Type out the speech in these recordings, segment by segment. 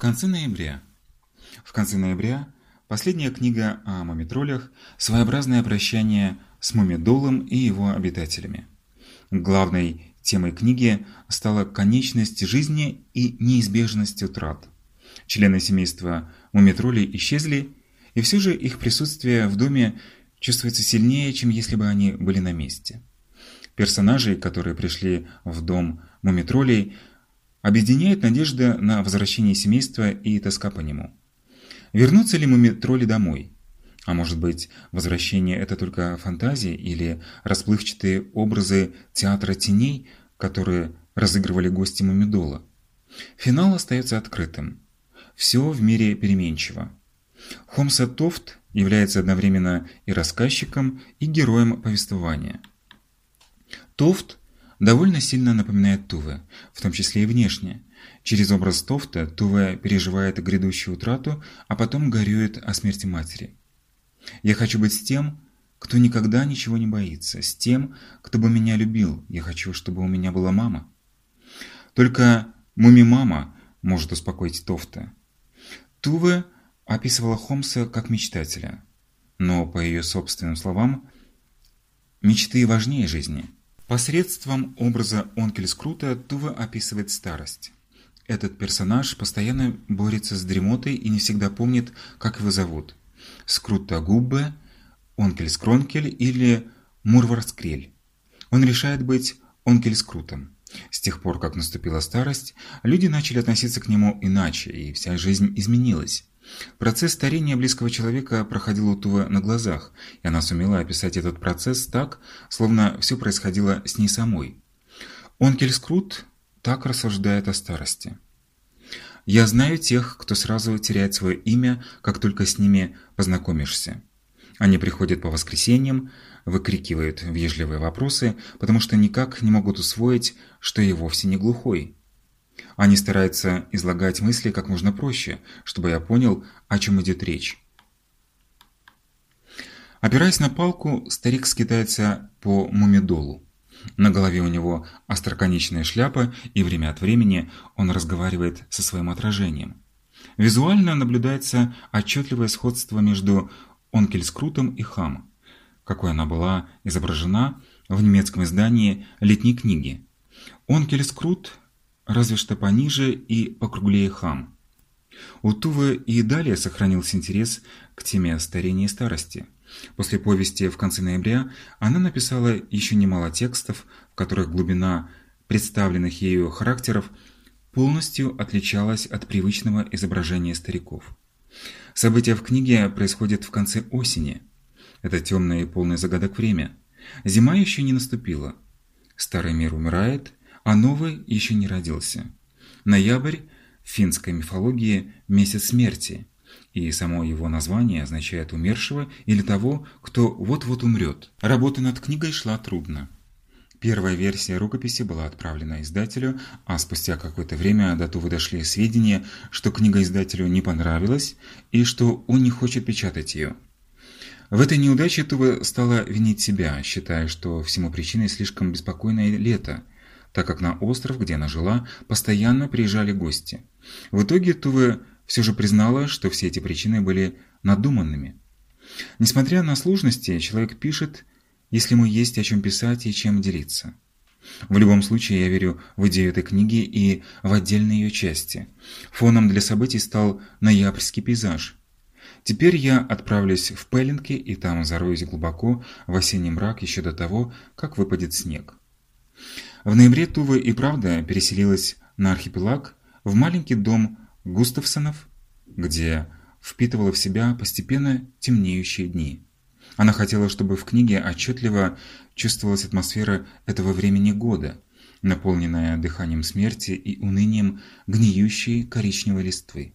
конце ноября. В конце ноября последняя книга о мумитролях «Своеобразное прощание с мумидолом и его обитателями». Главной темой книги стала конечность жизни и неизбежность утрат. Члены семейства мумитролей исчезли, и все же их присутствие в доме чувствуется сильнее, чем если бы они были на месте. Персонажей, которые пришли в дом мумитролей, Объединяет надежда на возвращение семейства и тоска по нему. Вернутся ли мумитроли домой? А может быть, возвращение – это только фантазии или расплывчатые образы театра теней, которые разыгрывали гости Мумидола? Финал остается открытым. Все в мире переменчиво. Хомса Тофт является одновременно и рассказчиком, и героем повествования. Тофт довольно сильно напоминает Туве, в том числе и внешне. Через образ Тофта Туве переживает грядущую утрату, а потом горюет о смерти матери. «Я хочу быть с тем, кто никогда ничего не боится, с тем, кто бы меня любил. Я хочу, чтобы у меня была мама». Только муми-мама может успокоить Тофта. Туве описывала Холмса как мечтателя, но, по ее собственным словам, мечты важнее жизни – Посредством образа Онкельскрута Тува описывает старость. Этот персонаж постоянно борется с дремотой и не всегда помнит, как его зовут. Скрута-Губбе, Онкельскронкель или Мурварскрель. Он решает быть Онкельскрутом. С тех пор, как наступила старость, люди начали относиться к нему иначе, и вся жизнь изменилась. Процесс старения близкого человека проходил у Тувы на глазах, и она сумела описать этот процесс так, словно все происходило с ней самой. Онкель Скрут так рассуждает о старости. «Я знаю тех, кто сразу теряет свое имя, как только с ними познакомишься. Они приходят по воскресеньям, выкрикивают вежливые вопросы, потому что никак не могут усвоить, что я вовсе не глухой». Они стараются излагать мысли как можно проще, чтобы я понял, о чем идет речь. Опираясь на палку, старик скитается по мумидолу. На голове у него остроконечная шляпа, и время от времени он разговаривает со своим отражением. Визуально наблюдается отчетливое сходство между Онкельскрутом и Хам, какой она была изображена в немецком издании «Летней книги». Онкельскрут разве что пониже и покруглее хам. У Тувы и далее сохранился интерес к теме старения и старости. После повести в конце ноября она написала еще немало текстов, в которых глубина представленных ею характеров полностью отличалась от привычного изображения стариков. События в книге происходят в конце осени. Это темное и полное загадок время. Зима еще не наступила. Старый мир умирает, а новый еще не родился. Ноябрь в финской мифологии – месяц смерти, и само его название означает умершего или того, кто вот-вот умрет. Работа над книгой шла трудно. Первая версия рукописи была отправлена издателю, а спустя какое-то время до Тувы дошли сведения, что книга издателю не понравилась и что он не хочет печатать ее. В этой неудаче Тува стала винить себя, считая, что всему причиной слишком беспокойное лето – так как на остров, где она жила, постоянно приезжали гости. В итоге Туве все же признала, что все эти причины были надуманными. Несмотря на сложности, человек пишет, если ему есть о чем писать и чем делиться. В любом случае, я верю в идею этой книги и в отдельные ее части. Фоном для событий стал ноябрьский пейзаж. Теперь я отправлюсь в Пеллинки и там зароюсь глубоко в осенний мрак еще до того, как выпадет снег. В ноябре Тува и правда переселилась на архипелаг в маленький дом Густавсонов, где впитывала в себя постепенно темнеющие дни. Она хотела, чтобы в книге отчетливо чувствовалась атмосфера этого времени года, наполненная дыханием смерти и унынием гниющей коричневой листвы.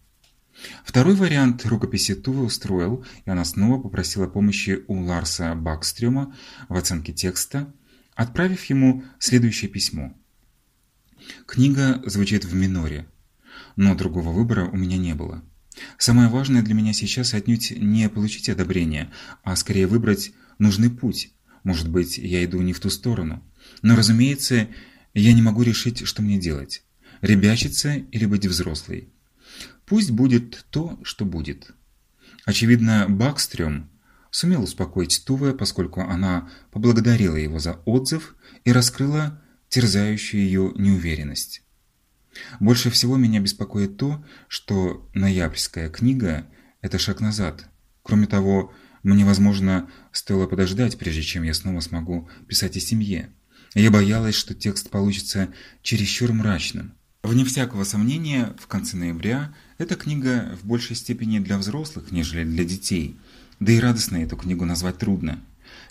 Второй вариант рукописи Тувы устроил, и она снова попросила помощи у Ларса Бакстрёма в оценке текста – отправив ему следующее письмо. Книга звучит в миноре, но другого выбора у меня не было. Самое важное для меня сейчас отнюдь не получить одобрения, а скорее выбрать нужный путь. Может быть, я иду не в ту сторону. Но, разумеется, я не могу решить, что мне делать. Ребячиться или быть взрослой. Пусть будет то, что будет. Очевидно, Бакстрём сумел успокоить Туве, поскольку она поблагодарила его за отзыв и раскрыла терзающую ее неуверенность. Больше всего меня беспокоит то, что ноябрьская книга – это шаг назад. Кроме того, мне, возможно, стоило подождать, прежде чем я снова смогу писать о семье. Я боялась, что текст получится чересчур мрачным. Вне всякого сомнения, в конце ноября эта книга в большей степени для взрослых, нежели для детей – да и радостно эту книгу назвать трудно.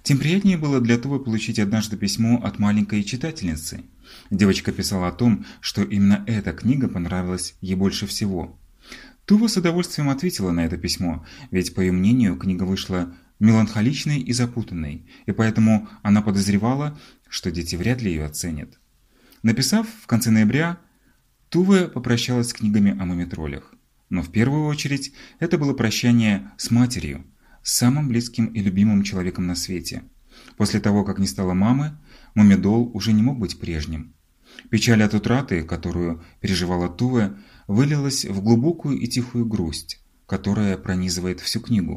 Тем приятнее было для того получить однажды письмо от маленькой читательницы. Девочка писала о том, что именно эта книга понравилась ей больше всего. Тува с удовольствием ответила на это письмо, ведь, по ее мнению, книга вышла меланхоличной и запутанной, и поэтому она подозревала, что дети вряд ли ее оценят. Написав в конце ноября, Тува попрощалась с книгами о мумитролях. Но в первую очередь это было прощание с матерью, самым близким и любимым человеком на свете. После того, как не стало мамы, Мумидол уже не мог быть прежним. Печаль от утраты, которую переживала Туве, вылилась в глубокую и тихую грусть, которая пронизывает всю книгу.